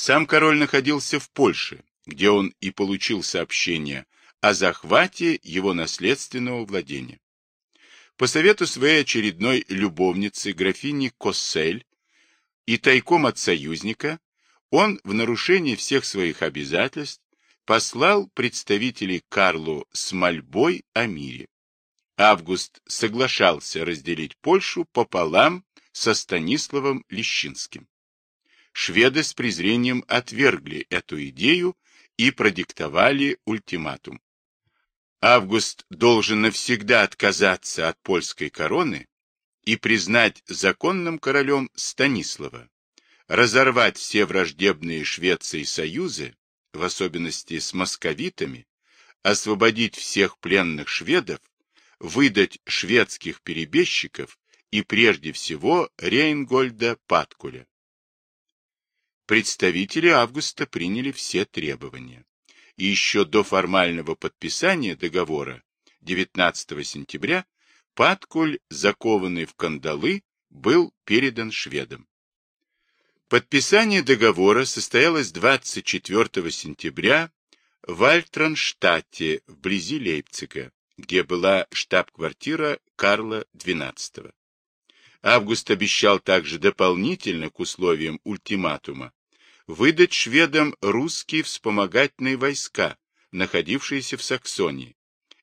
Сам король находился в Польше, где он и получил сообщение о захвате его наследственного владения. По совету своей очередной любовницы, графини Коссель, и тайком от союзника, он в нарушении всех своих обязательств послал представителей Карлу с мольбой о мире. Август соглашался разделить Польшу пополам со Станиславом Лещинским. Шведы с презрением отвергли эту идею и продиктовали ультиматум. Август должен навсегда отказаться от польской короны и признать законным королем Станислава, разорвать все враждебные Швеции союзы, в особенности с московитами, освободить всех пленных шведов, выдать шведских перебежчиков и прежде всего Рейнгольда Паткуля. Представители Августа приняли все требования. И еще до формального подписания договора 19 сентября Паткуль, закованный в кандалы, был передан шведам. Подписание договора состоялось 24 сентября в Альтранштадте, вблизи Лейпцига, где была штаб-квартира Карла XII. Август обещал также дополнительно к условиям ультиматума выдать шведам русские вспомогательные войска, находившиеся в Саксонии,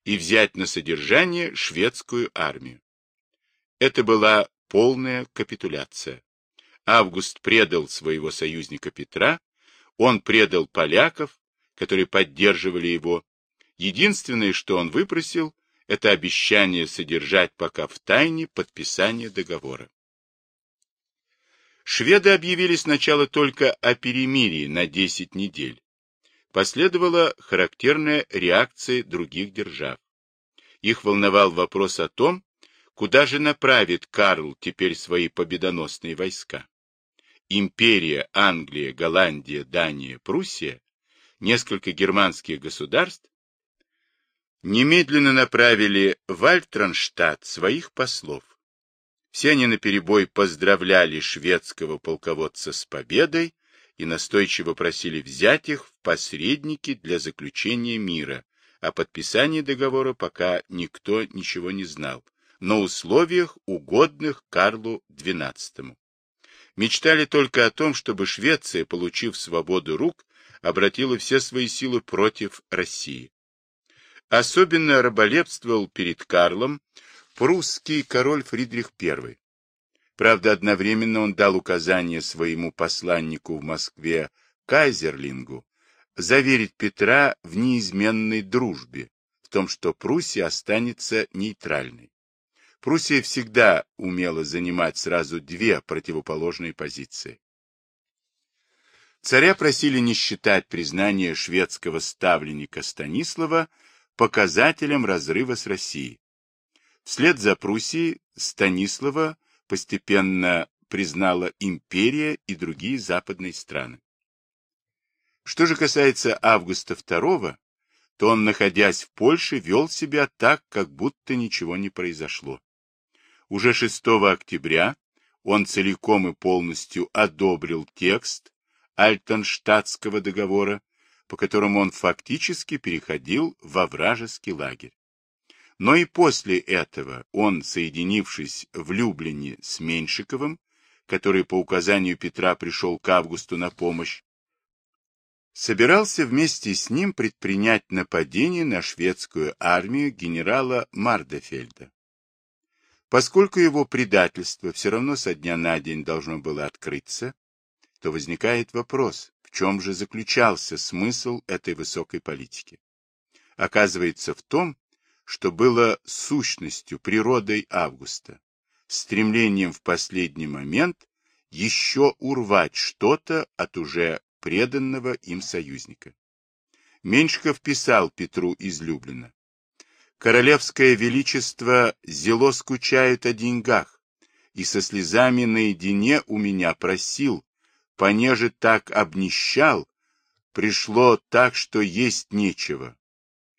и взять на содержание шведскую армию. Это была полная капитуляция. Август предал своего союзника Петра, он предал поляков, которые поддерживали его. Единственное, что он выпросил, это обещание содержать пока в тайне подписание договора. Шведы объявили сначала только о перемирии на 10 недель. Последовала характерная реакция других держав. Их волновал вопрос о том, куда же направит Карл теперь свои победоносные войска. Империя, Англия, Голландия, Дания, Пруссия, несколько германских государств немедленно направили в Альтранштадт своих послов. Все они наперебой поздравляли шведского полководца с победой и настойчиво просили взять их в посредники для заключения мира. О подписании договора пока никто ничего не знал, на условиях, угодных Карлу XII мечтали только о том, чтобы Швеция, получив свободу рук, обратила все свои силы против России. Особенно раболепствовал перед Карлом прусский король Фридрих I. Правда, одновременно он дал указание своему посланнику в Москве Кайзерлингу заверить Петра в неизменной дружбе, в том, что Пруссия останется нейтральной. Пруссия всегда умела занимать сразу две противоположные позиции. Царя просили не считать признание шведского ставленника Станислава показателем разрыва с Россией. Вслед за Пруссией Станислава постепенно признала империя и другие западные страны. Что же касается Августа II, то он, находясь в Польше, вел себя так, как будто ничего не произошло. Уже 6 октября он целиком и полностью одобрил текст Альтенштадтского договора, по которому он фактически переходил во вражеский лагерь. Но и после этого он, соединившись в Люблине с Меньшиковым, который по указанию Петра пришел к Августу на помощь, собирался вместе с ним предпринять нападение на шведскую армию генерала Мардефельда. Поскольку его предательство все равно со дня на день должно было открыться, то возникает вопрос, в чем же заключался смысл этой высокой политики. Оказывается в том, что было сущностью, природой Августа, стремлением в последний момент еще урвать что-то от уже преданного им союзника. Меньшиков писал Петру излюбленно. Королевское величество зело скучает о деньгах, и со слезами наедине у меня просил, понеже так обнищал, пришло так, что есть нечего.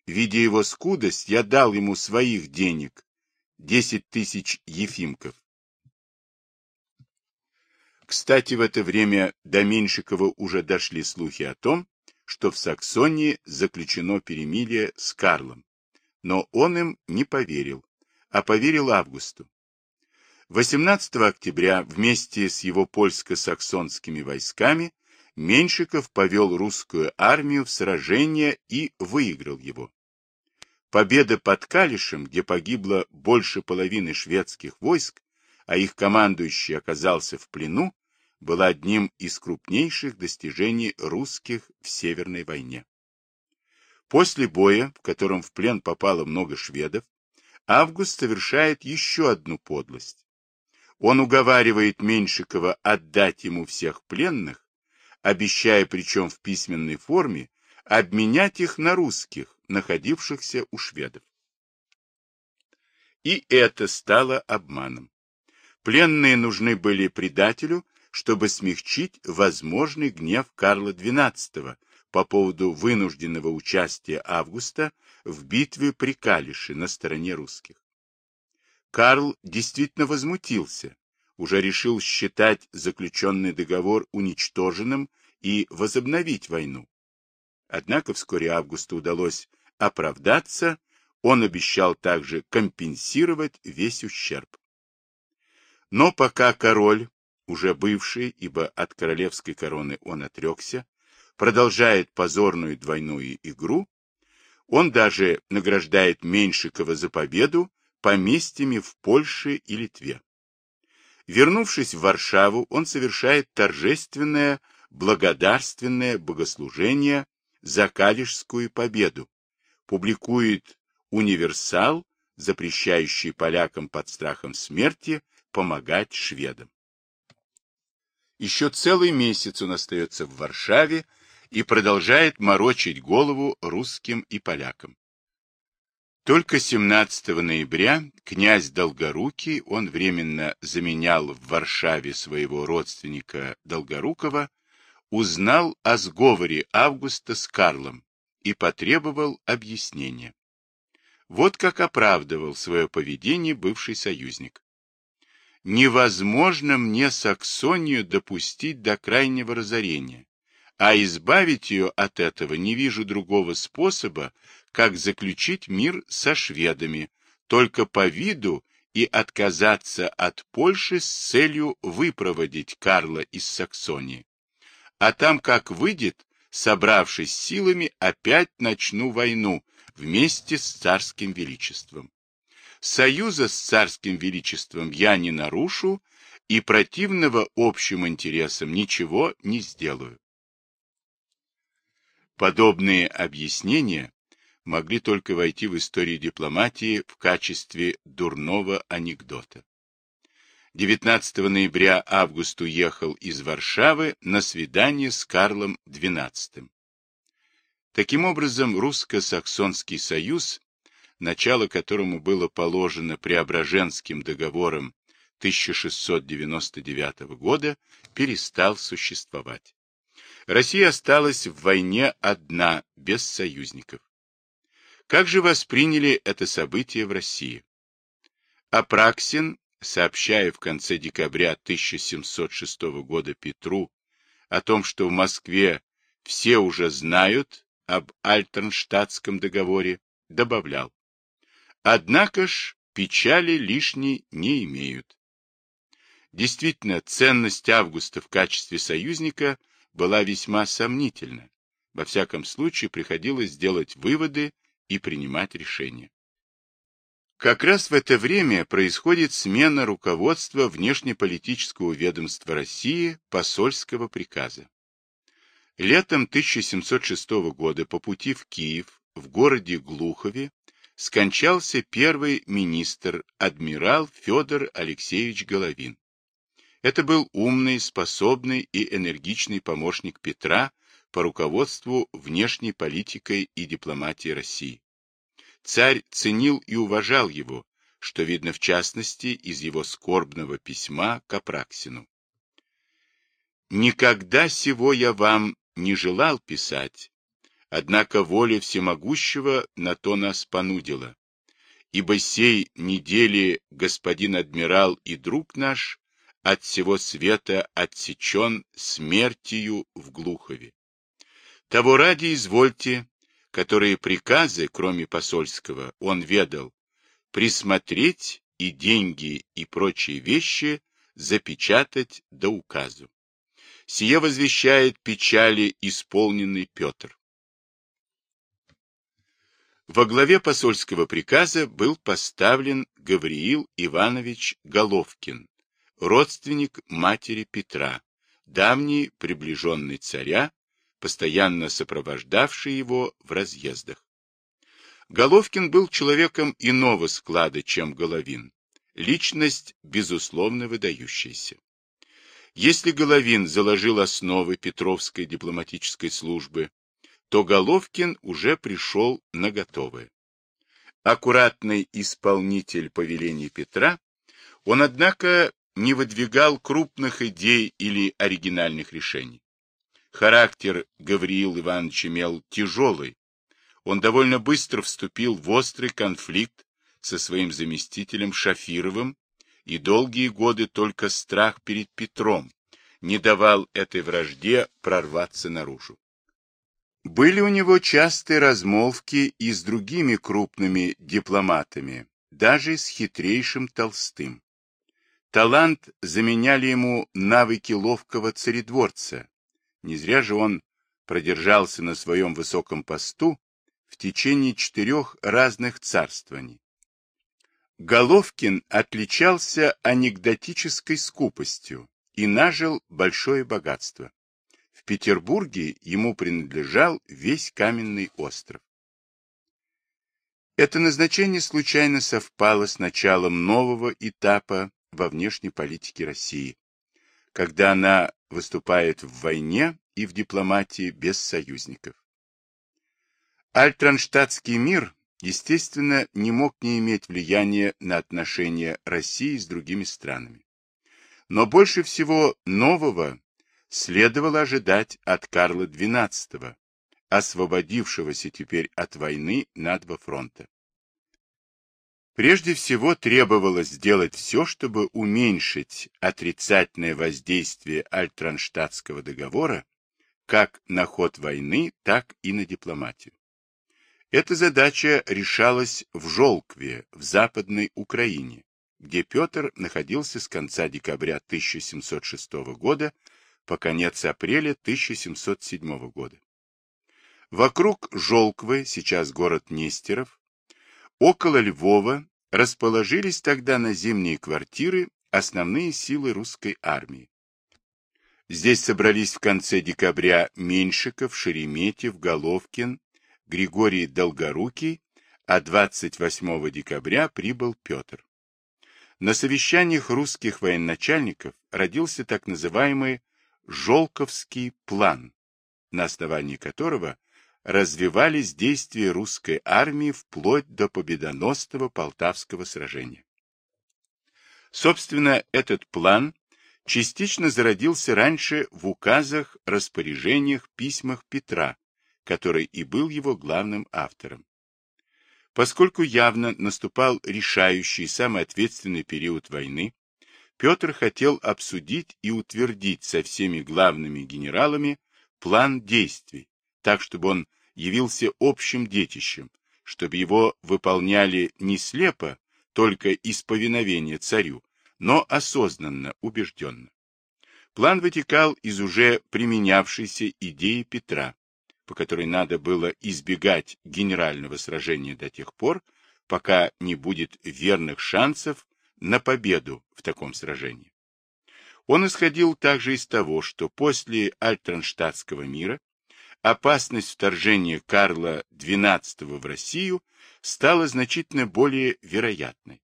Видя его скудость, я дал ему своих денег, десять тысяч ефимков. Кстати, в это время до Меньшикова уже дошли слухи о том, что в Саксонии заключено перемирие с Карлом, но он им не поверил, а поверил Августу. 18 октября вместе с его польско-саксонскими войсками Меньшиков повел русскую армию в сражение и выиграл его. Победа под Калишем, где погибло больше половины шведских войск, а их командующий оказался в плену, была одним из крупнейших достижений русских в Северной войне. После боя, в котором в плен попало много шведов, Август совершает еще одну подлость. Он уговаривает Меньшикова отдать ему всех пленных, обещая причем в письменной форме обменять их на русских, находившихся у шведов. И это стало обманом. Пленные нужны были предателю, чтобы смягчить возможный гнев Карла XII по поводу вынужденного участия Августа в битве при Калише на стороне русских. Карл действительно возмутился, уже решил считать заключенный договор уничтоженным и возобновить войну. Однако вскоре Августу удалось оправдаться, он обещал также компенсировать весь ущерб. Но пока король, уже бывший, ибо от королевской короны он отрекся, продолжает позорную двойную игру, он даже награждает Меньшикова за победу поместьями в Польше и Литве. Вернувшись в Варшаву, он совершает торжественное благодарственное богослужение за Калишскую победу, публикует универсал, запрещающий полякам под страхом смерти помогать шведам. Еще целый месяц он остается в Варшаве и продолжает морочить голову русским и полякам. Только 17 ноября князь Долгорукий, он временно заменял в Варшаве своего родственника Долгорукова, узнал о сговоре Августа с Карлом и потребовал объяснения. Вот как оправдывал свое поведение бывший союзник. Невозможно мне Саксонию допустить до крайнего разорения, а избавить ее от этого не вижу другого способа, как заключить мир со шведами, только по виду и отказаться от Польши с целью выпроводить Карла из Саксонии. А там, как выйдет, собравшись силами, опять начну войну вместе с царским величеством. Союза с царским величеством я не нарушу и противного общим интересам ничего не сделаю. Подобные объяснения могли только войти в историю дипломатии в качестве дурного анекдота. 19 ноября Август уехал из Варшавы на свидание с Карлом XII. Таким образом, русско-саксонский союз, начало которому было положено Преображенским договором 1699 года, перестал существовать. Россия осталась в войне одна, без союзников. Как же восприняли это событие в России? Апраксин сообщая в конце декабря 1706 года Петру о том, что в Москве все уже знают об Альтернштадтском договоре, добавлял. Однако ж печали лишней не имеют. Действительно, ценность Августа в качестве союзника была весьма сомнительна. Во всяком случае, приходилось делать выводы и принимать решения. Как раз в это время происходит смена руководства внешнеполитического ведомства России посольского приказа. Летом 1706 года по пути в Киев в городе Глухове скончался первый министр, адмирал Федор Алексеевич Головин. Это был умный, способный и энергичный помощник Петра по руководству внешней политикой и дипломатией России. Царь ценил и уважал его, что видно в частности из его скорбного письма к Апраксину. «Никогда сего я вам не желал писать, однако воля всемогущего на то нас понудила, ибо сей недели господин адмирал и друг наш от всего света отсечен смертью в Глухове. Того ради извольте, которые приказы, кроме посольского, он ведал, присмотреть и деньги и прочие вещи запечатать до указу. Сие возвещает печали исполненный Петр. Во главе посольского приказа был поставлен Гавриил Иванович Головкин, родственник матери Петра, давний приближенный царя, постоянно сопровождавший его в разъездах. Головкин был человеком иного склада, чем Головин, личность, безусловно, выдающаяся. Если Головин заложил основы Петровской дипломатической службы, то Головкин уже пришел на готовое. Аккуратный исполнитель повелений Петра, он, однако, не выдвигал крупных идей или оригинальных решений. Характер Гавриил Иванович имел тяжелый. Он довольно быстро вступил в острый конфликт со своим заместителем Шафировым, и долгие годы только страх перед Петром не давал этой вражде прорваться наружу. Были у него частые размолвки и с другими крупными дипломатами, даже с хитрейшим Толстым. Талант заменяли ему навыки ловкого царедворца. Не зря же он продержался на своем высоком посту в течение четырех разных царствований. Головкин отличался анекдотической скупостью и нажил большое богатство. В Петербурге ему принадлежал весь каменный остров. Это назначение случайно совпало с началом нового этапа во внешней политике России, когда она выступает в войне и в дипломатии без союзников. Альтранштадтский мир, естественно, не мог не иметь влияния на отношения России с другими странами. Но больше всего нового следовало ожидать от Карла XII, освободившегося теперь от войны на два фронта. Прежде всего требовалось сделать все, чтобы уменьшить отрицательное воздействие Альтранштадтского договора как на ход войны, так и на дипломатию. Эта задача решалась в Жолкве, в Западной Украине, где Петр находился с конца декабря 1706 года по конец апреля 1707 года. Вокруг Жолквы, сейчас город Нестеров, около Львова расположились тогда на зимние квартиры основные силы русской армии. Здесь собрались в конце декабря Меньшиков, Шереметьев, Головкин, Григорий Долгорукий, а 28 декабря прибыл Петр. На совещаниях русских военачальников родился так называемый Жолковский план, на основании которого развивались действия русской армии вплоть до победоносного Полтавского сражения. Собственно, этот план частично зародился раньше в указах, распоряжениях, письмах Петра, который и был его главным автором. Поскольку явно наступал решающий, самый ответственный период войны, Петр хотел обсудить и утвердить со всеми главными генералами план действий, так чтобы он явился общим детищем, чтобы его выполняли не слепо, только из повиновения царю, но осознанно, убежденно. План вытекал из уже применявшейся идеи Петра, по которой надо было избегать генерального сражения до тех пор, пока не будет верных шансов на победу в таком сражении. Он исходил также из того, что после Альтранштадтского мира опасность вторжения Карла XII в Россию стала значительно более вероятной.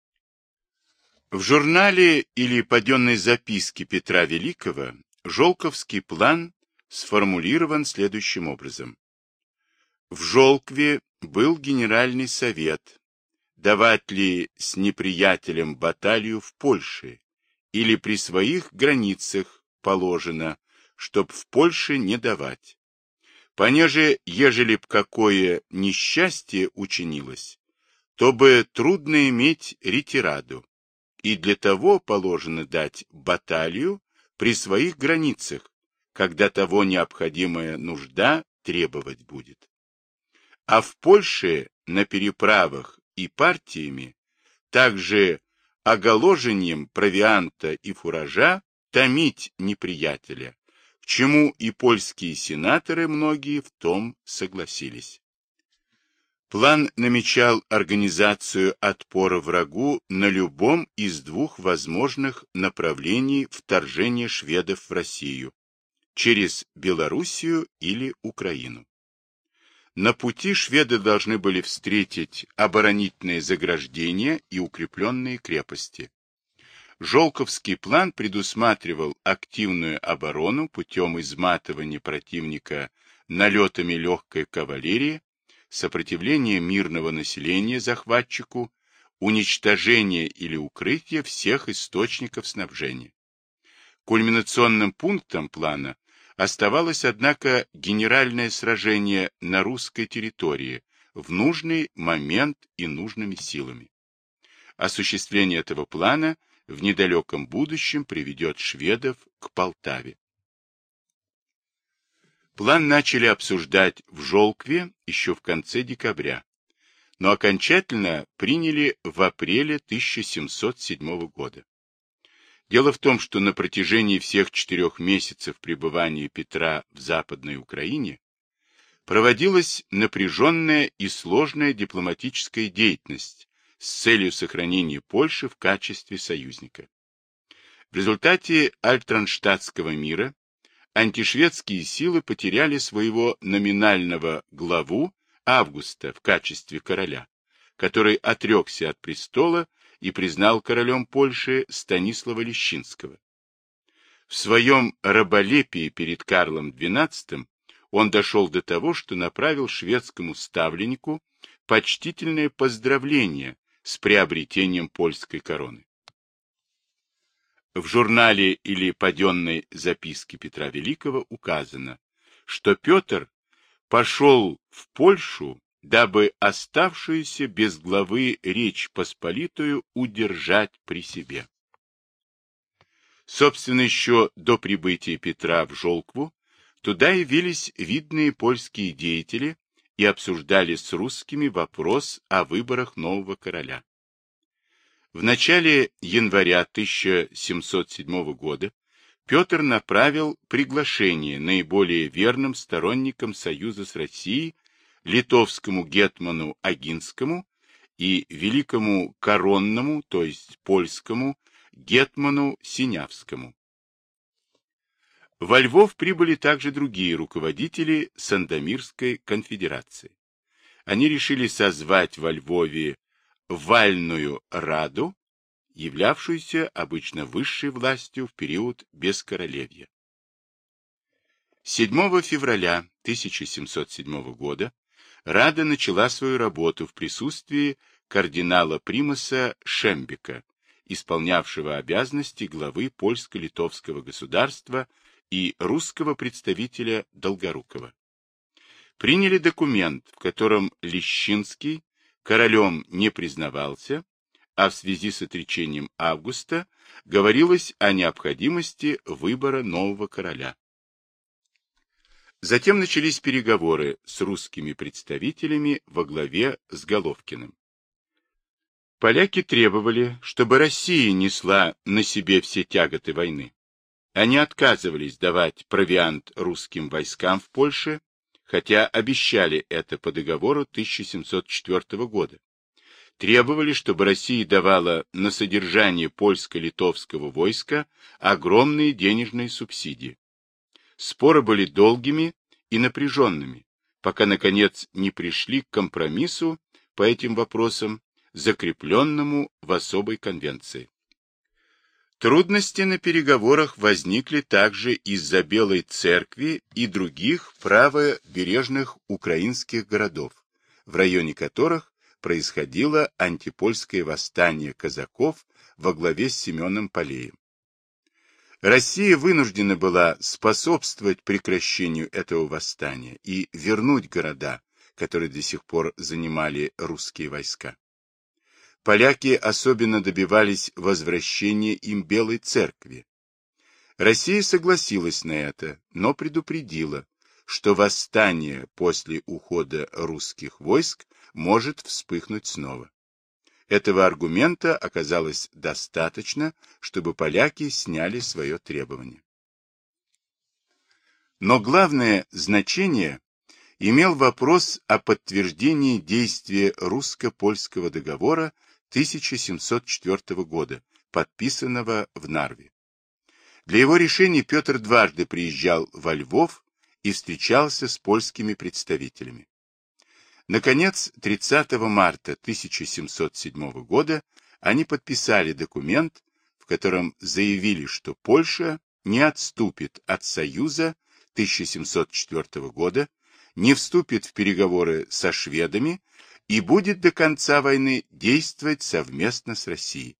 В журнале или паденной записке Петра Великого Жолковский план сформулирован следующим образом. В Жолкве был генеральный совет, давать ли с неприятелем баталию в Польше или при своих границах положено, чтоб в Польше не давать. Понеже, ежели б какое несчастье учинилось, то бы трудно иметь ретираду. и для того положено дать баталию при своих границах, когда того необходимая нужда требовать будет. А в Польше на переправах и партиями также оголожением провианта и фуража томить неприятеля, чему и польские сенаторы многие в том согласились. План намечал организацию отпора врагу на любом из двух возможных направлений вторжения шведов в Россию через Белоруссию или Украину. На пути шведы должны были встретить оборонительные заграждения и укрепленные крепости. Жолковский план предусматривал активную оборону путем изматывания противника налетами легкой кавалерии, сопротивление мирного населения захватчику, уничтожение или укрытие всех источников снабжения. Кульминационным пунктом плана оставалось, однако, генеральное сражение на русской территории в нужный момент и нужными силами. Осуществление этого плана в недалеком будущем приведет шведов к Полтаве. План начали обсуждать в Жолкве еще в конце декабря, но окончательно приняли в апреле 1707 года. Дело в том, что на протяжении всех четырех месяцев пребывания Петра в Западной Украине проводилась напряженная и сложная дипломатическая деятельность с целью сохранения Польши в качестве союзника. В результате Альтранштадтского мира антишведские силы потеряли своего номинального главу Августа в качестве короля, который отрекся от престола и признал королем Польши Станислава Лещинского. В своем раболепии перед Карлом XII он дошел до того, что направил шведскому ставленнику почтительное поздравление с приобретением польской короны. В журнале или паденной записке Петра Великого указано, что Петр пошел в Польшу, дабы оставшуюся без главы Речь Посполитую удержать при себе. Собственно, еще до прибытия Петра в Жолкву туда явились видные польские деятели и обсуждали с русскими вопрос о выборах нового короля. В начале января 1707 года Петр направил приглашение наиболее верным сторонникам союза с Россией, литовскому гетману Агинскому и великому коронному, то есть польскому, гетману Синявскому. Во Львов прибыли также другие руководители Сандомирской конфедерации. Они решили созвать во Львове вальную раду, являвшуюся обычно высшей властью в период бескоролевья. 7 февраля 1707 года Рада начала свою работу в присутствии кардинала Примаса Шембека, исполнявшего обязанности главы польско-литовского государства и русского представителя Долгорукова. Приняли документ, в котором Лещинский королем не признавался, а в связи с отречением Августа говорилось о необходимости выбора нового короля. Затем начались переговоры с русскими представителями во главе с Головкиным. Поляки требовали, чтобы Россия несла на себе все тяготы войны. Они отказывались давать провиант русским войскам в Польше хотя обещали это по договору 1704 года. Требовали, чтобы Россия давала на содержание польско-литовского войска огромные денежные субсидии. Споры были долгими и напряженными, пока, наконец, не пришли к компромиссу по этим вопросам, закрепленному в особой конвенции. Трудности на переговорах возникли также из-за Белой церкви и других правобережных украинских городов, в районе которых происходило антипольское восстание казаков во главе с Семеном Полеем. Россия вынуждена была способствовать прекращению этого восстания и вернуть города, которые до сих пор занимали русские войска. Поляки особенно добивались возвращения им Белой Церкви. Россия согласилась на это, но предупредила, что восстание после ухода русских войск может вспыхнуть снова. Этого аргумента оказалось достаточно, чтобы поляки сняли свое требование. Но главное значение имел вопрос о подтверждении действия русско-польского договора 1704 года, подписанного в Нарве. Для его решения Петр дважды приезжал во Львов и встречался с польскими представителями. Наконец, 30 марта 1707 года они подписали документ, в котором заявили, что Польша не отступит от Союза 1704 года, не вступит в переговоры со шведами и будет до конца войны действовать совместно с Россией.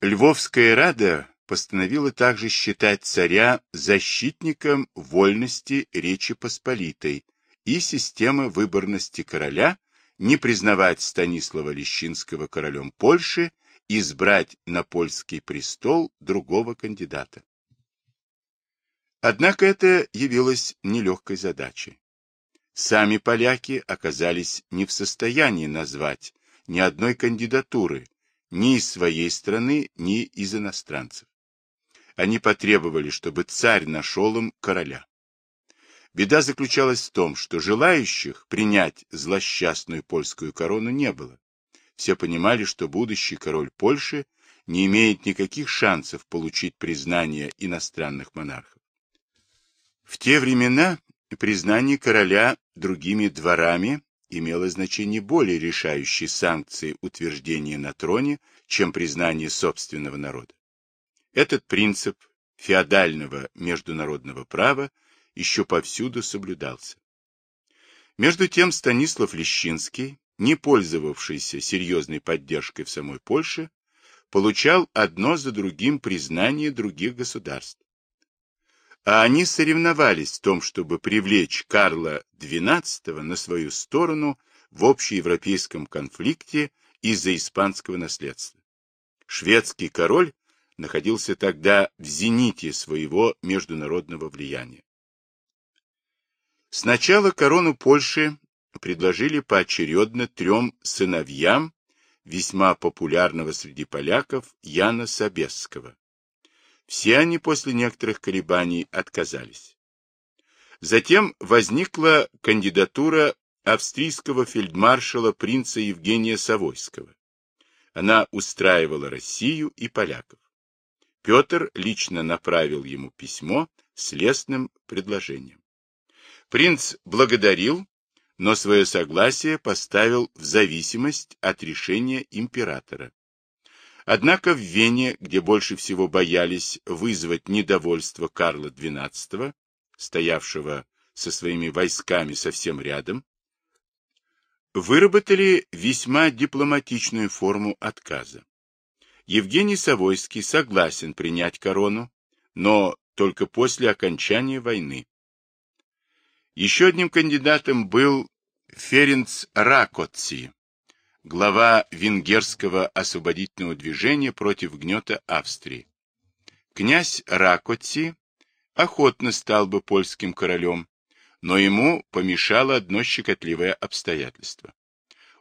Львовская рада постановила также считать царя защитником вольности Речи Посполитой и системы выборности короля, не признавать Станислава Лещинского королем Польши, избрать на польский престол другого кандидата. Однако это явилось нелегкой задачей. Сами поляки оказались не в состоянии назвать ни одной кандидатуры ни из своей страны, ни из иностранцев. Они потребовали, чтобы царь нашел им короля. Беда заключалась в том, что желающих принять злосчастную польскую корону не было. Все понимали, что будущий король Польши не имеет никаких шансов получить признание иностранных монархов. В те времена признание короля другими дворами имело значение более решающей санкции утверждения на троне, чем признание собственного народа. Этот принцип феодального международного права еще повсюду соблюдался. Между тем Станислав Лещинский, не пользовавшийся серьезной поддержкой в самой Польше, получал одно за другим признание других государств. А они соревновались в том, чтобы привлечь Карла XII на свою сторону в общеевропейском конфликте из-за испанского наследства. Шведский король находился тогда в зените своего международного влияния. Сначала корону Польши предложили поочередно трем сыновьям весьма популярного среди поляков Яна Собесского. Все они после некоторых колебаний отказались. Затем возникла кандидатура австрийского фельдмаршала принца Евгения Савойского. Она устраивала Россию и поляков. Петр лично направил ему письмо с лестным предложением. Принц благодарил, но свое согласие поставил в зависимость от решения императора. Однако в Вене, где больше всего боялись вызвать недовольство Карла XII, стоявшего со своими войсками совсем рядом, выработали весьма дипломатичную форму отказа. Евгений Савойский согласен принять корону, но только после окончания войны. Еще одним кандидатом был Ференц Ракотци, глава венгерского освободительного движения против гнета Австрии. Князь Ракотци охотно стал бы польским королем, но ему помешало одно щекотливое обстоятельство.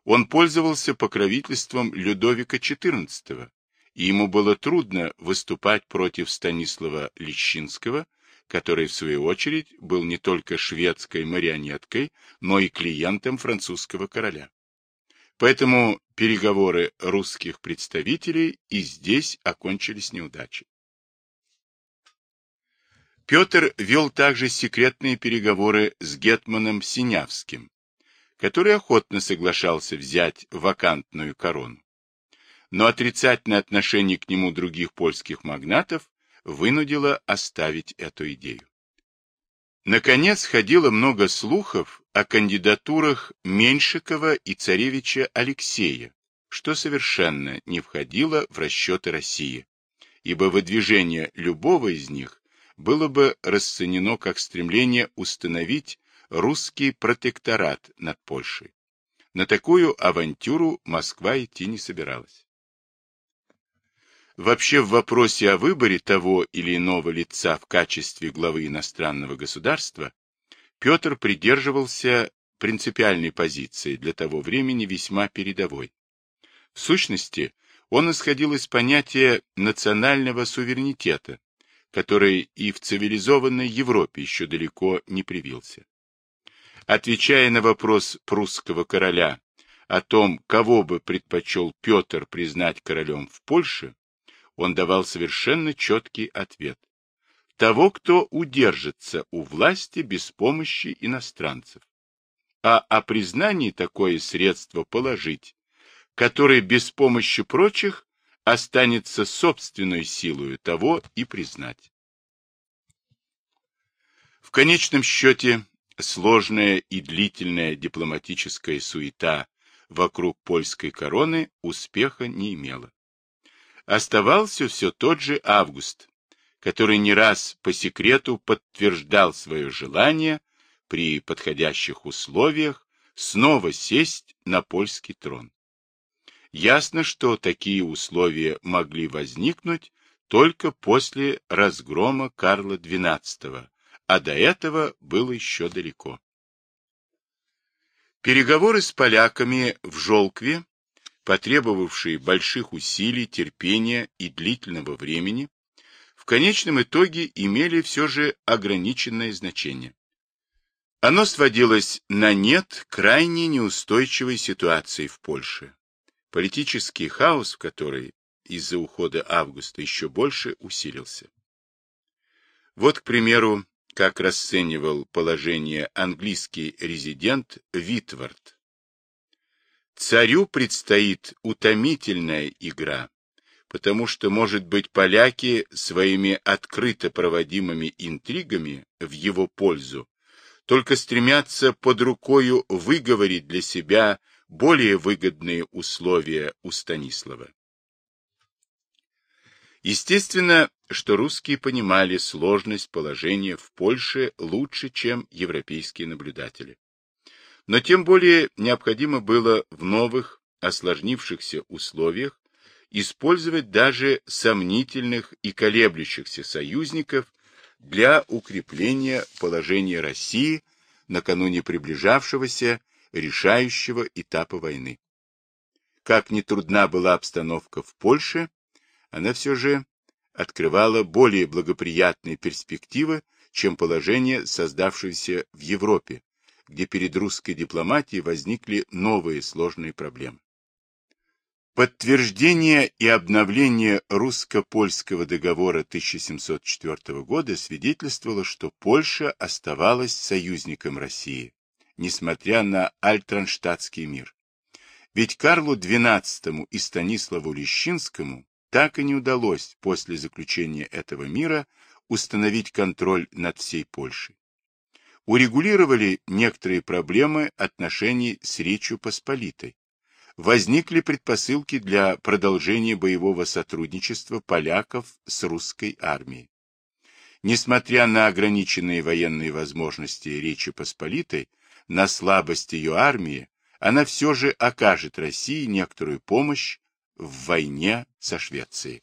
Он пользовался покровительством Людовика XIV, и ему было трудно выступать против Станислава Лещинского, который, в свою очередь, был не только шведской марионеткой, но и клиентом французского короля. Поэтому переговоры русских представителей и здесь окончились неудачей. Петр вел также секретные переговоры с Гетманом Синявским, который охотно соглашался взять вакантную корону. Но отрицательное отношение к нему других польских магнатов вынудило оставить эту идею. Наконец, ходило много слухов о кандидатурах Меньшикова и царевича Алексея, что совершенно не входило в расчеты России, ибо выдвижение любого из них было бы расценено как стремление установить русский протекторат над Польшей. На такую авантюру Москва идти не собиралась. Вообще в вопросе о выборе того или иного лица в качестве главы иностранного государства Петр придерживался принципиальной позиции, для того времени весьма передовой. В сущности, он исходил из понятия национального суверенитета, который и в цивилизованной Европе еще далеко не привился. Отвечая на вопрос прусского короля о том, кого бы предпочел Петр признать королем в Польше, он давал совершенно четкий ответ. Того, кто удержится у власти без помощи иностранцев. А о признании такое средство положить, которое без помощи прочих останется собственной силою того и признать. В конечном счете, сложная и длительная дипломатическая суета вокруг польской короны успеха не имела оставался все тот же Август, который не раз по секрету подтверждал свое желание при подходящих условиях снова сесть на польский трон. Ясно, что такие условия могли возникнуть только после разгрома Карла XII, а до этого было еще далеко. Переговоры с поляками в Жолкве потребовавшие больших усилий, терпения и длительного времени, в конечном итоге имели все же ограниченное значение. Оно сводилось на нет крайне неустойчивой ситуации в Польше. Политический хаос, в который из-за ухода Августа еще больше усилился. Вот, к примеру, как расценивал положение английский резидент Витвард Царю предстоит утомительная игра, потому что, может быть, поляки своими открыто проводимыми интригами в его пользу только стремятся под рукою выговорить для себя более выгодные условия у Станислава. Естественно, что русские понимали сложность положения в Польше лучше, чем европейские наблюдатели. Но тем более необходимо было в новых, осложнившихся условиях использовать даже сомнительных и колеблющихся союзников для укрепления положения России накануне приближавшегося решающего этапа войны. Как ни трудна была обстановка в Польше, она все же открывала более благоприятные перспективы, чем положение, создавшееся в Европе, где перед русской дипломатией возникли новые сложные проблемы. Подтверждение и обновление русско-польского договора 1704 года свидетельствовало, что Польша оставалась союзником России, несмотря на Альтранштадтский мир. Ведь Карлу XII и Станиславу Лещинскому так и не удалось после заключения этого мира установить контроль над всей Польшей урегулировали некоторые проблемы отношений с Речью Посполитой. Возникли предпосылки для продолжения боевого сотрудничества поляков с русской армией. Несмотря на ограниченные военные возможности Речи Посполитой, на слабость ее армии, она все же окажет России некоторую помощь в войне со Швецией.